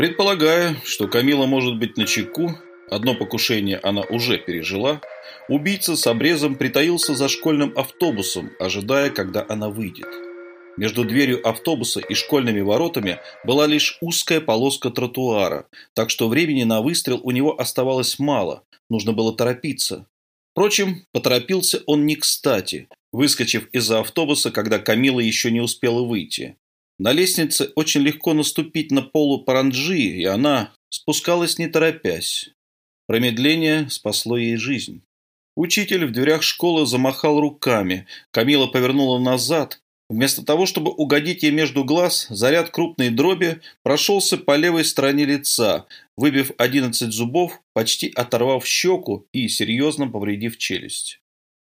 Предполагая, что Камила может быть на чеку, одно покушение она уже пережила, убийца с обрезом притаился за школьным автобусом, ожидая, когда она выйдет. Между дверью автобуса и школьными воротами была лишь узкая полоска тротуара, так что времени на выстрел у него оставалось мало, нужно было торопиться. Впрочем, поторопился он не кстати, выскочив из-за автобуса, когда Камила еще не успела выйти. На лестнице очень легко наступить на полу паранджи, и она спускалась не торопясь. Промедление спасло ей жизнь. Учитель в дверях школы замахал руками. Камила повернула назад. Вместо того, чтобы угодить ей между глаз, заряд крупной дроби прошелся по левой стороне лица, выбив 11 зубов, почти оторвав щеку и серьезно повредив челюсть.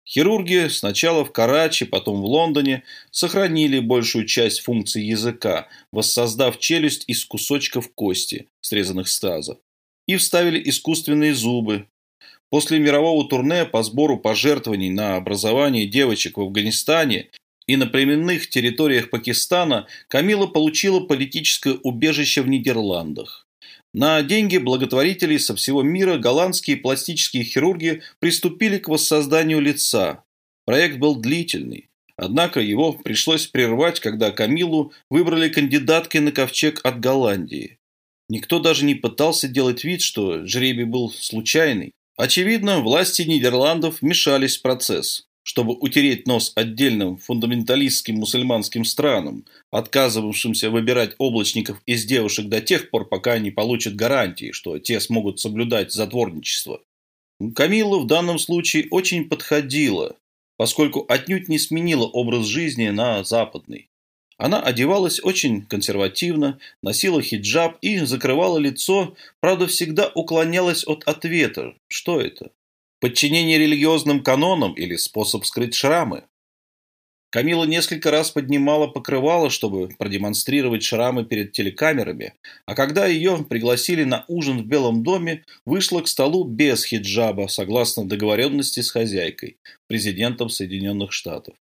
Хирурги сначала в Карачи, потом в Лондоне сохранили большую часть функций языка, воссоздав челюсть из кусочков кости, срезанных с таза, и вставили искусственные зубы. После мирового турне по сбору пожертвований на образование девочек в Афганистане и на племенных территориях Пакистана Камила получила политическое убежище в Нидерландах. На деньги благотворителей со всего мира голландские пластические хирурги приступили к воссозданию лица. Проект был длительный. Однако его пришлось прервать, когда Камилу выбрали кандидаткой на ковчег от Голландии. Никто даже не пытался делать вид, что жребий был случайный. Очевидно, власти Нидерландов вмешались в процесс чтобы утереть нос отдельным фундаменталистским мусульманским странам, отказывавшимся выбирать облачников из девушек до тех пор, пока не получат гарантии, что те смогут соблюдать затворничество. Камилла в данном случае очень подходила, поскольку отнюдь не сменила образ жизни на западный. Она одевалась очень консервативно, носила хиджаб и закрывала лицо, правда всегда уклонялась от ответа «Что это?». Подчинение религиозным канонам или способ скрыть шрамы? Камила несколько раз поднимала покрывало, чтобы продемонстрировать шрамы перед телекамерами, а когда ее пригласили на ужин в Белом доме, вышла к столу без хиджаба, согласно договоренности с хозяйкой, президентом Соединенных Штатов.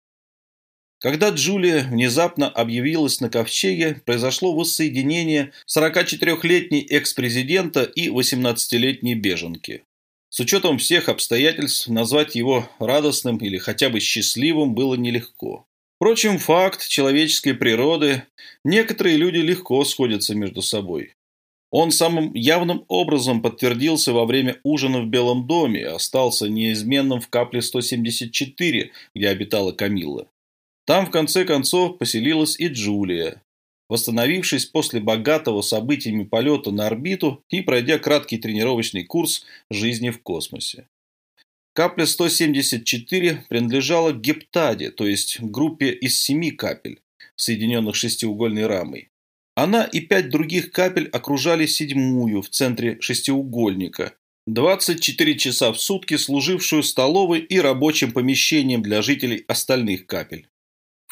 Когда Джулия внезапно объявилась на ковчеге, произошло воссоединение 44-летней экс-президента и 18-летней беженки. С учетом всех обстоятельств назвать его радостным или хотя бы счастливым было нелегко. Впрочем, факт человеческой природы – некоторые люди легко сходятся между собой. Он самым явным образом подтвердился во время ужина в Белом доме и остался неизменным в капле 174, где обитала Камилла. Там, в конце концов, поселилась и Джулия восстановившись после богатого событиями полета на орбиту и пройдя краткий тренировочный курс жизни в космосе. Капля 174 принадлежала гептаде, то есть группе из семи капель, соединенных шестиугольной рамой. Она и пять других капель окружали седьмую в центре шестиугольника, 24 часа в сутки служившую столовой и рабочим помещением для жителей остальных капель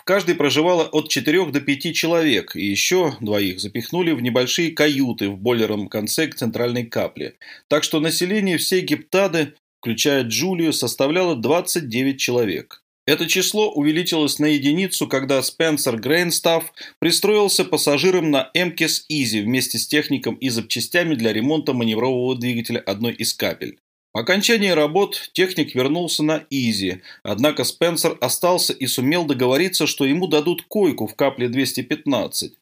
каждой проживало от 4 до 5 человек, и еще двоих запихнули в небольшие каюты в бойлером конце центральной капле. Так что население всей Гептады, включая Джулию, составляло 29 человек. Это число увеличилось на единицу, когда Спенсер Грейнстафф пристроился пассажиром на МКС Изи вместе с техником и запчастями для ремонта маневрового двигателя одной из капель. Окончании работ техник вернулся на Изи, однако Спенсер остался и сумел договориться, что ему дадут койку в капле 215.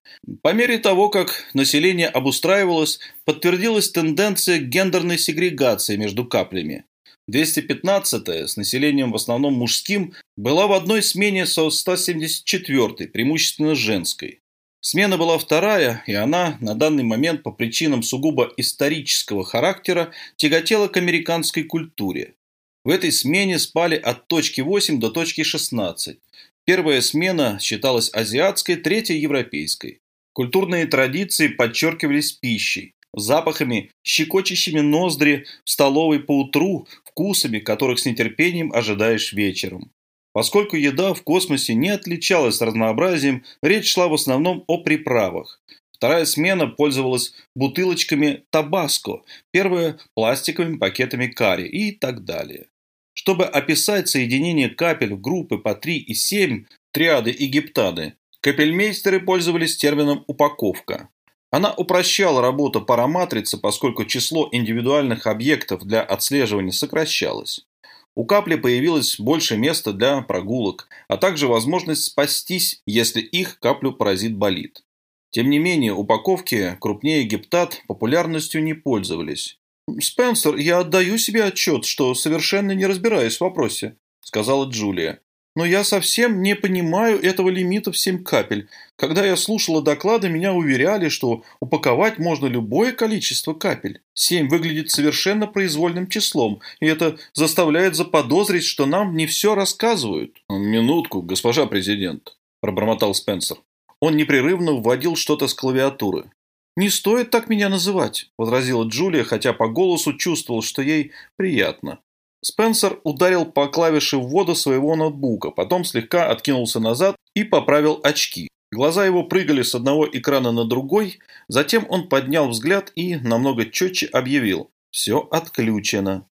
По мере того, как население обустраивалось, подтвердилась тенденция гендерной сегрегации между каплями. 215-я, с населением в основном мужским, была в одной смене со 174-й, преимущественно женской. Смена была вторая, и она на данный момент по причинам сугубо исторического характера тяготела к американской культуре. В этой смене спали от точки 8 до точки 16. Первая смена считалась азиатской, третья – европейской. Культурные традиции подчеркивались пищей, запахами, щекочущими ноздри в столовой по утру, вкусами, которых с нетерпением ожидаешь вечером. Поскольку еда в космосе не отличалась разнообразием, речь шла в основном о приправах. Вторая смена пользовалась бутылочками табаско, первая – пластиковыми пакетами карри и так далее. Чтобы описать соединение капель в группы по 3 и 7, триады и гептады, капельмейстеры пользовались термином «упаковка». Она упрощала работу параматрицы, поскольку число индивидуальных объектов для отслеживания сокращалось. У капли появилось больше места для прогулок, а также возможность спастись, если их каплю поразит болит. Тем не менее, упаковки крупнее гептат популярностью не пользовались. «Спенсер, я отдаю себе отчет, что совершенно не разбираюсь в вопросе», – сказала Джулия. «Но я совсем не понимаю этого лимита в 7 капель. Когда я слушала доклады, меня уверяли, что упаковать можно любое количество капель. 7 выглядит совершенно произвольным числом, и это заставляет заподозрить, что нам не все рассказывают». «Минутку, госпожа президент», – пробормотал Спенсер. Он непрерывно вводил что-то с клавиатуры. «Не стоит так меня называть», – возразила Джулия, хотя по голосу чувствовал, что ей приятно. Спенсер ударил по клавише ввода своего ноутбука, потом слегка откинулся назад и поправил очки. Глаза его прыгали с одного экрана на другой, затем он поднял взгляд и намного четче объявил «Все отключено».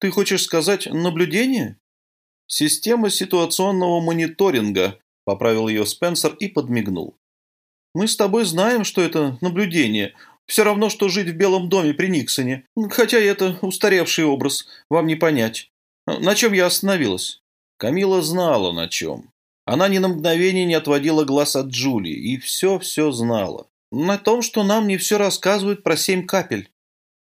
«Ты хочешь сказать наблюдение?» «Система ситуационного мониторинга», – поправил ее Спенсер и подмигнул. «Мы с тобой знаем, что это наблюдение. Все равно, что жить в Белом доме при Никсоне. Хотя это устаревший образ, вам не понять. На чем я остановилась?» Камила знала, на чем. Она ни на мгновение не отводила глаз от Джулии и все-все знала. На том, что нам не все рассказывают про семь капель.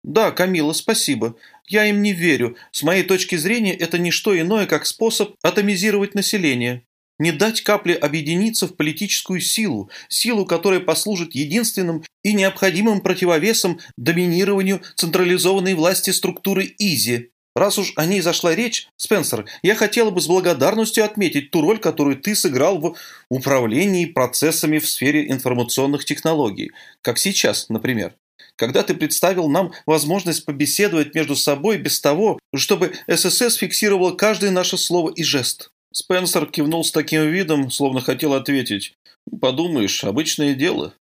Да, Камила, спасибо. Я им не верю. С моей точки зрения, это не что иное, как способ атомизировать население. Не дать капле объединиться в политическую силу, силу, которая послужит единственным и необходимым противовесом доминированию централизованной власти структуры ИЗИ. Раз уж о ней зашла речь, Спенсер, я хотела бы с благодарностью отметить ту роль, которую ты сыграл в управлении процессами в сфере информационных технологий, как сейчас, например. Когда ты представил нам возможность побеседовать между собой без того, чтобы ССС фиксировала каждое наше слово и жест. Спенсер кивнул с таким видом, словно хотел ответить. «Подумаешь, обычное дело».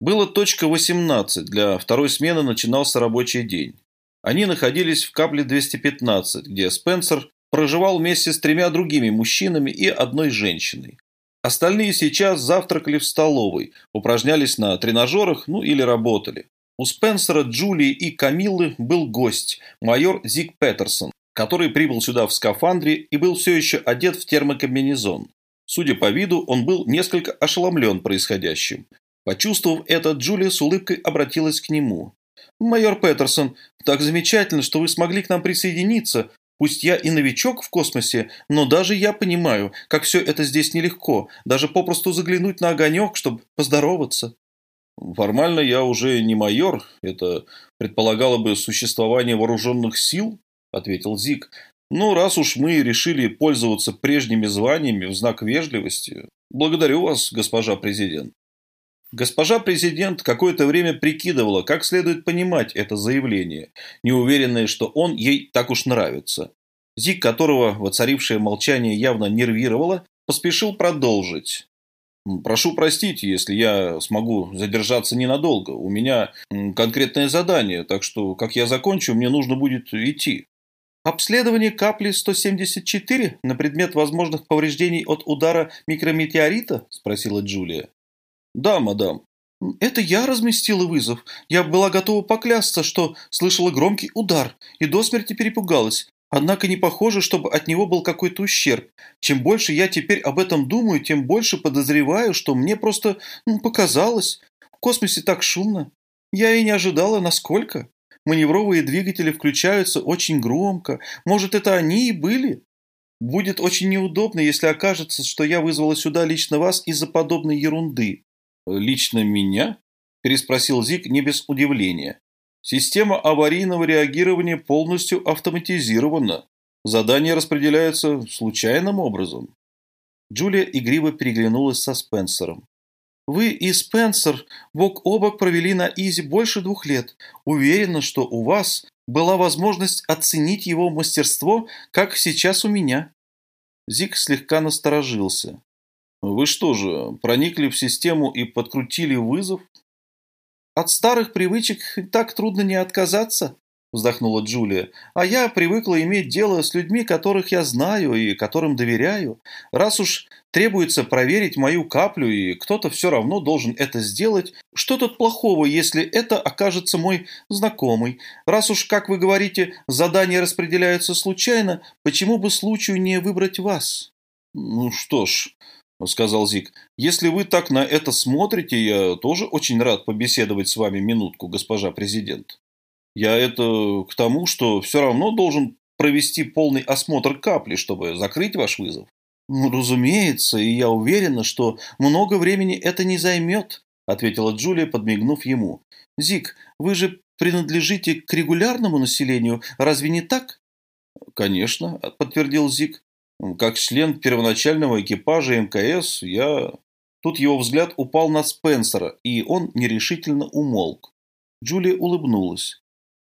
Было точка 18, для второй смены начинался рабочий день. Они находились в капле 215, где Спенсер проживал вместе с тремя другими мужчинами и одной женщиной. Остальные сейчас завтракали в столовой, упражнялись на тренажерах, ну или работали. У Спенсера, Джулии и Камиллы был гость, майор Зиг Петерсон, который прибыл сюда в скафандре и был все еще одет в термокомбинезон. Судя по виду, он был несколько ошеломлен происходящим. Почувствовав это, Джулия с улыбкой обратилась к нему. «Майор Петерсон, так замечательно, что вы смогли к нам присоединиться. Пусть я и новичок в космосе, но даже я понимаю, как все это здесь нелегко, даже попросту заглянуть на огонек, чтобы поздороваться». Формально я уже не майор, это предполагало бы существование вооруженных сил, ответил Зик. «Ну, раз уж мы решили пользоваться прежними званиями в знак вежливости, благодарю вас, госпожа президент». Госпожа президент какое-то время прикидывала, как следует понимать это заявление, неуверенная, что он ей так уж нравится. Зик, которого воцарившее молчание явно нервировало, поспешил продолжить. «Прошу простить, если я смогу задержаться ненадолго. У меня конкретное задание, так что, как я закончу, мне нужно будет идти». Обследование капли 174 на предмет возможных повреждений от удара микрометеорита? Спросила Джулия. Да, мадам. Это я разместила вызов. Я была готова поклясться, что слышала громкий удар и до смерти перепугалась. Однако не похоже, чтобы от него был какой-то ущерб. Чем больше я теперь об этом думаю, тем больше подозреваю, что мне просто ну, показалось. В космосе так шумно. Я и не ожидала, насколько. Маневровые двигатели включаются очень громко. Может, это они и были? Будет очень неудобно, если окажется, что я вызвала сюда лично вас из-за подобной ерунды». «Лично меня?» – переспросил Зик не без удивления. «Система аварийного реагирования полностью автоматизирована. Задания распределяются случайным образом». Джулия игриво переглянулась со Спенсером. Вы и Спенсер бок о бок провели на Изи больше двух лет. Уверена, что у вас была возможность оценить его мастерство, как сейчас у меня». Зик слегка насторожился. «Вы что же, проникли в систему и подкрутили вызов?» «От старых привычек так трудно не отказаться», вздохнула Джулия. «А я привыкла иметь дело с людьми, которых я знаю и которым доверяю. Раз уж требуется проверить мою каплю, и кто-то все равно должен это сделать, что тут плохого, если это окажется мой знакомый? Раз уж, как вы говорите, задания распределяются случайно, почему бы случаю не выбрать вас?» «Ну что ж», — сказал Зик, — «если вы так на это смотрите, я тоже очень рад побеседовать с вами минутку, госпожа президент». Я это к тому, что все равно должен провести полный осмотр капли, чтобы закрыть ваш вызов. Разумеется, и я уверена, что много времени это не займет, ответила Джулия, подмигнув ему. Зик, вы же принадлежите к регулярному населению, разве не так? Конечно, подтвердил Зик. Как член первоначального экипажа МКС, я... Тут его взгляд упал на Спенсера, и он нерешительно умолк. Джулия улыбнулась.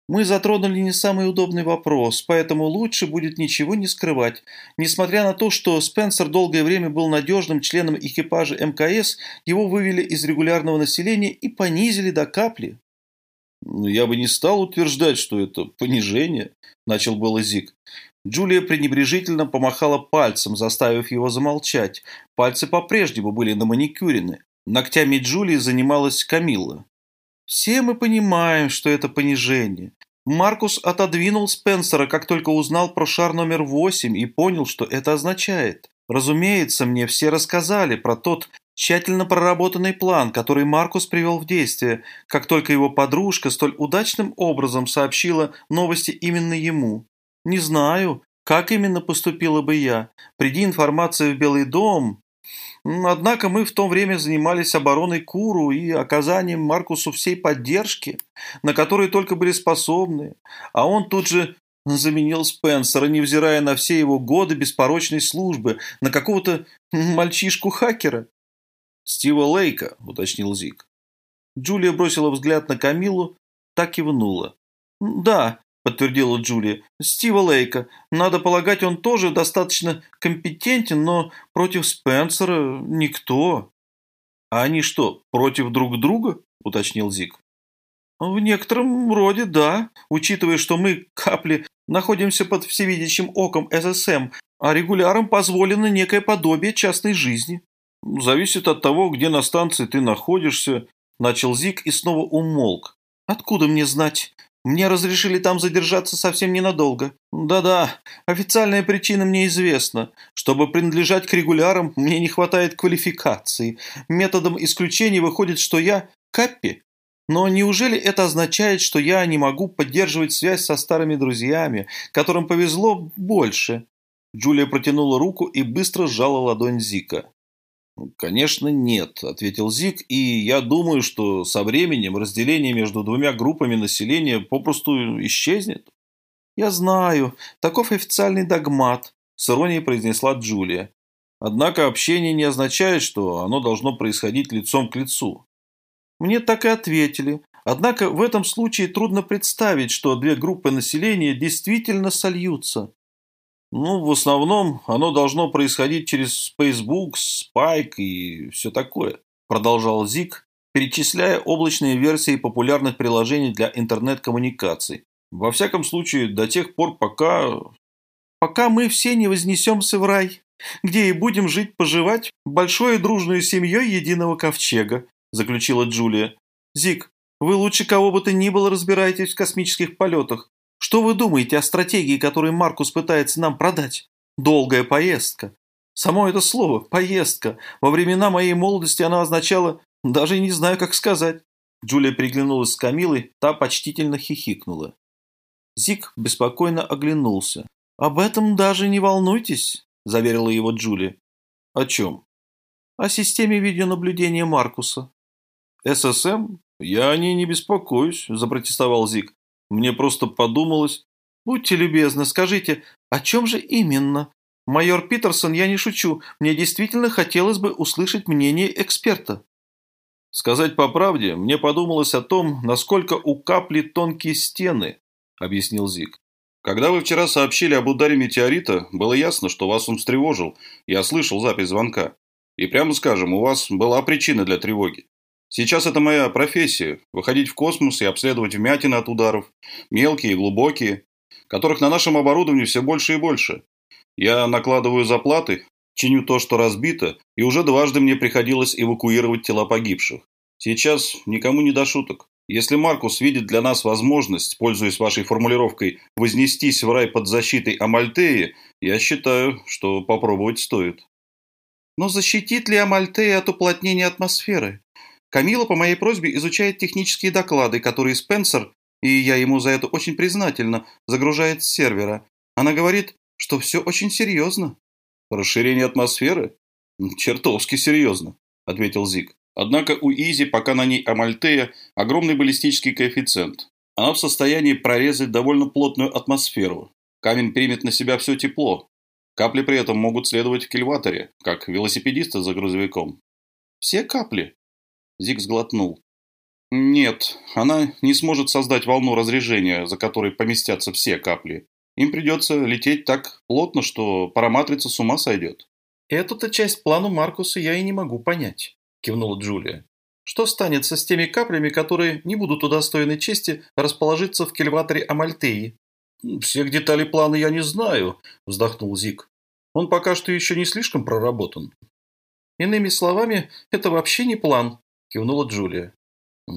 Мы затронули не самый удобный вопрос, поэтому лучше будет ничего не скрывать. Несмотря на то, что Спенсер долгое время был надежным членом экипажа МКС, его вывели из регулярного населения и понизили до капли. «Ну, «Я бы не стал утверждать, что это понижение», – начал было Зик. Джулия пренебрежительно помахала пальцем, заставив его замолчать. Пальцы по-прежнему были на маникюрены. Ногтями Джулии занималась Камилла. Все мы понимаем, что это понижение. Маркус отодвинул Спенсера, как только узнал про шар номер восемь и понял, что это означает. Разумеется, мне все рассказали про тот тщательно проработанный план, который Маркус привел в действие, как только его подружка столь удачным образом сообщила новости именно ему. Не знаю, как именно поступила бы я. Приди информация в Белый дом, Однако мы в то время занимались обороной Куру и оказанием Маркусу всей поддержки, на которую только были способны. А он тут же заменил Спенсера, невзирая на все его годы беспорочной службы, на какого-то мальчишку-хакера. «Стива Лейка», — уточнил Зик. Джулия бросила взгляд на Камилу, так кивнула. «Да, подтвердила Джулия. «Стива Лейка. Надо полагать, он тоже достаточно компетентен, но против Спенсера никто». «А они что, против друг друга?» – уточнил Зик. «В некотором роде, да, учитывая, что мы, капли, находимся под всевидящим оком ССМ, а регулярам позволено некое подобие частной жизни». «Зависит от того, где на станции ты находишься», – начал Зик и снова умолк. «Откуда мне знать? Мне разрешили там задержаться совсем ненадолго. Да-да, официальная причина мне известна. Чтобы принадлежать к регулярам, мне не хватает квалификации. Методом исключения выходит, что я Каппи. Но неужели это означает, что я не могу поддерживать связь со старыми друзьями, которым повезло больше? Джулия протянула руку и быстро сжала ладонь Зика. «Конечно, нет», – ответил Зик, – «и я думаю, что со временем разделение между двумя группами населения попросту исчезнет». «Я знаю, таков официальный догмат», – с иронией произнесла Джулия. «Однако общение не означает, что оно должно происходить лицом к лицу». Мне так и ответили. Однако в этом случае трудно представить, что две группы населения действительно сольются. Ну, в основном оно должно происходить через Facebook, Spike и все такое, продолжал Зик, перечисляя облачные версии популярных приложений для интернет-коммуникаций. Во всяком случае, до тех пор, пока... Пока мы все не вознесемся в рай, где и будем жить-поживать большой и дружной семьей единого ковчега, заключила Джулия. Зик, вы лучше кого бы то ни было разбираетесь в космических полетах. Что вы думаете о стратегии, которую Маркус пытается нам продать? Долгая поездка. Само это слово «поездка». Во времена моей молодости оно означало «даже не знаю, как сказать». Джулия приглянулась с Камилой, та почтительно хихикнула. Зик беспокойно оглянулся. «Об этом даже не волнуйтесь», – заверила его Джулия. «О чем?» «О системе видеонаблюдения Маркуса». «ССМ? Я о ней не беспокоюсь», – запротестовал Зик. Мне просто подумалось... Будьте любезны, скажите, о чем же именно? Майор Питерсон, я не шучу. Мне действительно хотелось бы услышать мнение эксперта. Сказать по правде, мне подумалось о том, насколько у капли тонкие стены, объяснил Зик. Когда вы вчера сообщили об ударе метеорита, было ясно, что вас он встревожил. Я слышал запись звонка. И прямо скажем, у вас была причина для тревоги. Сейчас это моя профессия – выходить в космос и обследовать вмятины от ударов, мелкие и глубокие, которых на нашем оборудовании все больше и больше. Я накладываю заплаты, чиню то, что разбито, и уже дважды мне приходилось эвакуировать тела погибших. Сейчас никому не до шуток. Если Маркус видит для нас возможность, пользуясь вашей формулировкой, вознестись в рай под защитой Амальтеи, я считаю, что попробовать стоит. Но защитит ли Амальтея от уплотнения атмосферы? Камила по моей просьбе изучает технические доклады, которые Спенсер, и я ему за это очень признательна, загружает с сервера. Она говорит, что все очень серьезно. Расширение атмосферы? Чертовски серьезно, ответил Зик. Однако у Изи, пока на ней Амальтея, огромный баллистический коэффициент. Она в состоянии прорезать довольно плотную атмосферу. Камень примет на себя все тепло. Капли при этом могут следовать в кильваторе, как велосипедисты за грузовиком. Все капли? Зиг сглотнул. Нет, она не сможет создать волну разрежения, за которой поместятся все капли. Им придется лететь так плотно, что параматрица с ума сойдет. Эту-то часть плану Маркуса я и не могу понять кивнула Джулия. Что станется с теми каплями, которые не будут удостоены чести расположиться в кельваторе Амальтеи? Всех деталей плана я не знаю, вздохнул Зик. Он пока что еще не слишком проработан. Иными словами, это вообще не план, кивнула Джулия.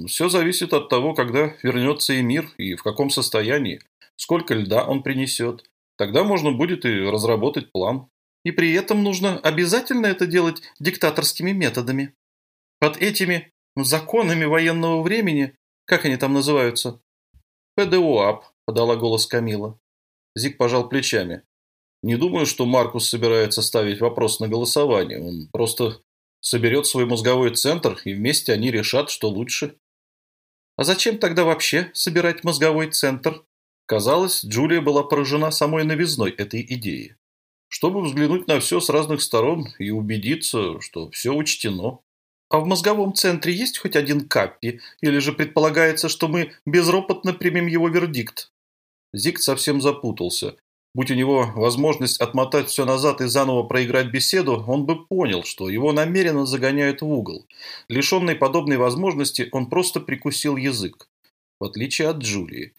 Все зависит от того, когда вернется Эмир и в каком состоянии, сколько льда он принесет. Тогда можно будет и разработать план. И при этом нужно обязательно это делать диктаторскими методами. Под этими законами военного времени, как они там называются? ПДОАП, подала голос Камила. Зик пожал плечами. Не думаю, что Маркус собирается ставить вопрос на голосование. Он просто соберет свой мозговой центр, и вместе они решат, что лучше. А зачем тогда вообще собирать мозговой центр? Казалось, Джулия была поражена самой новизной этой идеи. Чтобы взглянуть на все с разных сторон и убедиться, что все учтено. А в мозговом центре есть хоть один каппи? Или же предполагается, что мы безропотно примем его вердикт? Зиг совсем запутался. Будь у него возможность отмотать все назад и заново проиграть беседу, он бы понял, что его намеренно загоняют в угол. Лишенный подобной возможности, он просто прикусил язык. В отличие от Джулии.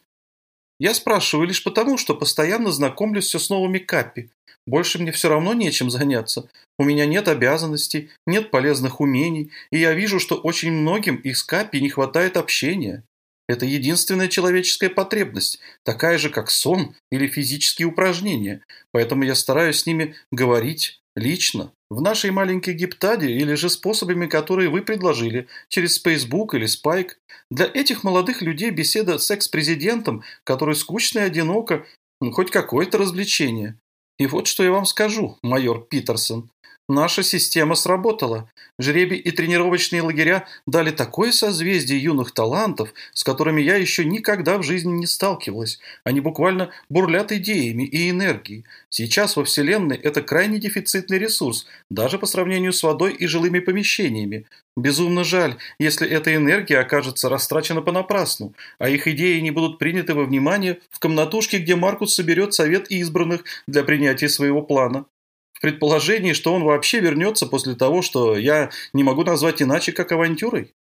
Я спрашиваю лишь потому, что постоянно знакомлюсь все с новыми каппи. Больше мне все равно нечем заняться. У меня нет обязанностей, нет полезных умений, и я вижу, что очень многим из Капи не хватает общения. Это единственная человеческая потребность, такая же, как сон или физические упражнения. Поэтому я стараюсь с ними говорить лично, в нашей маленькой гиптаде или же способами, которые вы предложили, через Facebook или Spike. Для этих молодых людей беседа с экс-президентом, который скучно и одиноко, ну, хоть какое-то развлечение. И вот что я вам скажу, майор Питерсон. Наша система сработала. Жребий и тренировочные лагеря дали такое созвездие юных талантов, с которыми я еще никогда в жизни не сталкивалась. Они буквально бурлят идеями и энергией. Сейчас во Вселенной это крайне дефицитный ресурс, даже по сравнению с водой и жилыми помещениями. Безумно жаль, если эта энергия окажется растрачена понапрасну, а их идеи не будут приняты во внимание в комнатушке, где Маркус соберет совет избранных для принятия своего плана предположении, что он вообще вернется после того, что я не могу назвать иначе, как авантюрой.